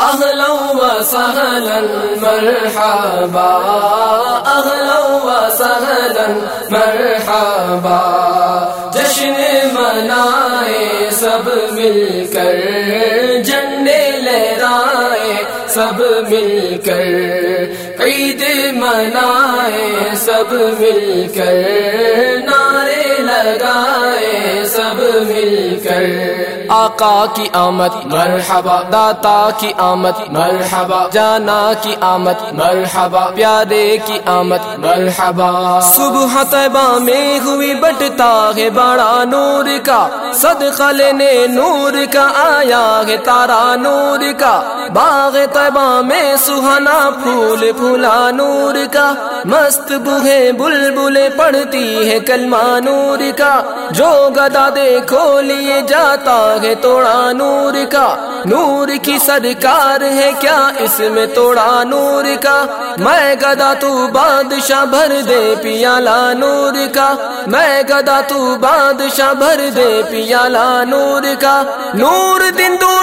اہلا و سہلا مرحبا. اہلا و سہلا مرحبا. جشن منائے سب مل کر جھنڈے لہرائے سب مل کر. عید منائے سب مل کر، نعرے لگائے سب مل کر آقا کی آمد، مرحبا، داتا کی آمد، مرحبا، جانا کی آمد، مرحبا، پیارے کی آمد، مرحبا۔ صبح طیبہ میں ہوئی بٹتا ہے بڑا نور کا، صدقہ لینے نور کا، آیا ہے تارا نور کا۔ باغ طیبہ میں سہانا پھول پھولا نور کا۔ مست بوہے بل پڑتی ہے کلمہ نور کا۔ جو گدا دیکھو لیے جاتا ہے توڑا نور کا۔ نور کی سرکار ہے کیا اس میں توڑا نور کا۔ میں گدا تو بادشاہ بھر دے پیالہ نور کا۔ میں گدا تو بادشاہ بھر دے پیالہ نور کا۔ نور دن دونا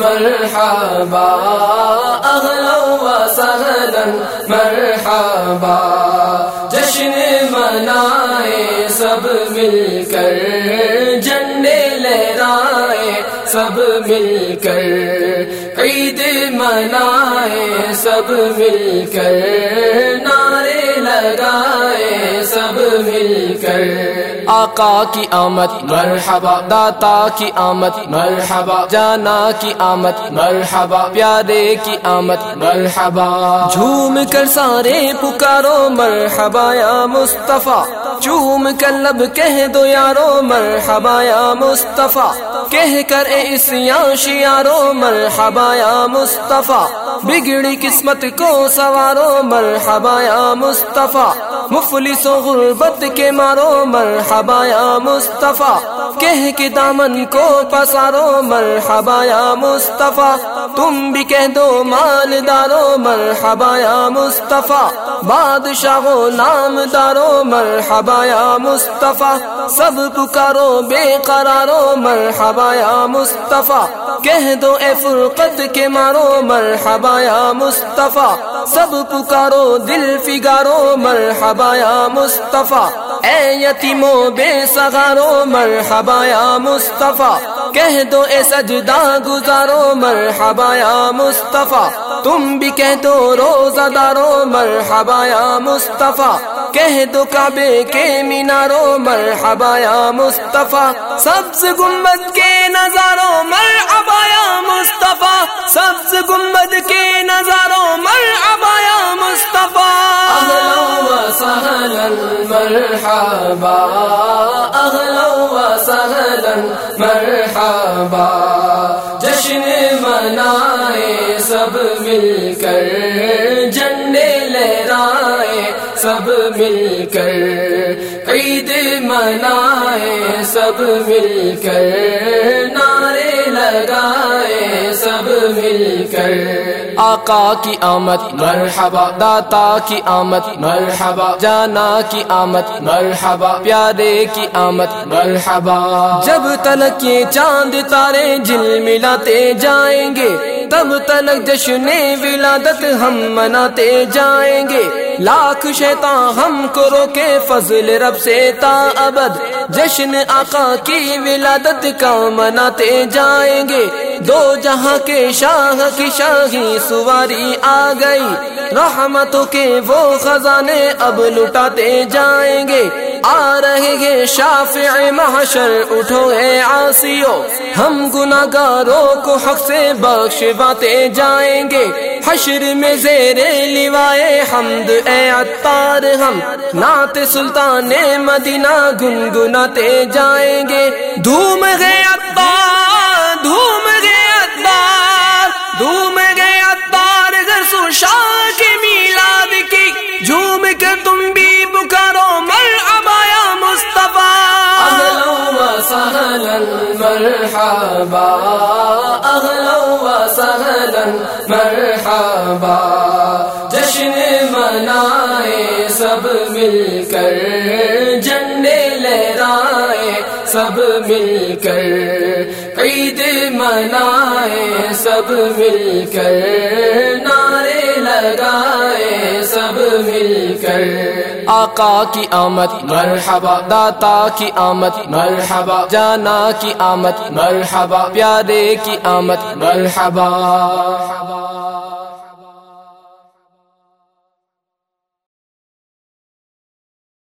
مرحبا. مرحبا. جشن منائے سب مل کر جھنڈے لہرائے سب مل کر۔ عید منائے سب مل کر، نعرے لگائے مل کر آقا کی آمد، مرحبا، داتا کی آمد، مرحبا، جانا کی آمد، مرحبا، پیارے کی آمد، مرحبا۔ جھوم کر سارے پکارو، مرحبا یا مصطفیٰ۔ چوم کر لب کہہ دو یارو مرحبا یا مصطفیٰ۔ کہہ کر اس یاشیارو مرحبا یا مصطفیٰ۔ بگڑی قسمت کو سوارو مرحبا یا مصطفیٰ۔ مفلس و غربت کے مارو مرحبا یا مصطفیٰ۔ کہہ کے دامن کو پسارو مرحبا یا مصطفیٰ۔ تم بھی کہہ دو مالدارو مرحبا یا مصطفیٰ۔ بادشاہ و نام دارو مرحبا یا مصطفیٰ، سب پکارو، بے قرارو، مرحبا یا مصطفیٰ، کہہ دو اے فرقت کے مارو، مرحبا یا مصطفیٰ، سب پکارو، دل فگارو، مرحبا یا مصطفیٰ، اے یتیمو، بے سغارو، مرحبا یا مصطفیٰ، کہہ دو اے سجدہ گزارو، مرحبا یا مصطفیٰ، تم بھی کہہ دو، روزہ دارو، مرحبا یا مصطفیٰ کہہ دو کعبے کے مینارو مرحبا یا مصطفیٰ۔ سبز گمبد کے نظاروں، مرحبا یا مصطفیٰ۔ سبز گمبد کے نظاروں، مرحبا یا مصطفیٰ۔ سہلن مرحبا۔ اہلا و سہلن مرحبا۔ جشن منائے سب مل کر۔ سب مل کر عید منائے سب مل کر نعرے لگائے سب مل کر آقا کی آمد، مرحبا، داتا کی آمد، مرحبا، جانا کی آمد، مرحبا، پیارے کی آمد، مرحبا۔ جب تلک یہ چاند تارے جل ملاتے جائیں گے، تب تلک جشن ولادت ہم مناتے جائیں گے۔ لاکھ شیطان ہم کو روکے، فضل رب سے تا ابد۔ جشن آقا کی ولادت کا مناتے جائیں گے۔ دو جہاں کے شاہ کی شاہی سواری آ گئی۔ رحمتوں کے وہ خزانے اب لٹاتے جائیں گے۔ آ رہے ہیں شافع محشر، اٹھو اے آسیو ہم گناگاروں کو حق سے بخشواتے جائیں گے۔ حشر میں زیر لیوائے حمد، اے اتار ہم نعت سلطان مدینہ گنگناتے جائیں گے۔ دھوم گئے اتار دھوم گئے اتار دھوم مرحبا اہلا و سہلن مرحبا. جشن منائے، سب مل کر جھنڈے لہرائے، سب مل کر عید منائے، سب مل کر نعرے کر۔ آقا کی آمد، مرحبا، داتا کی آمد، مرحبا، جانا کی آمد، مرحبا، پیارے کی آمد، مرحبا۔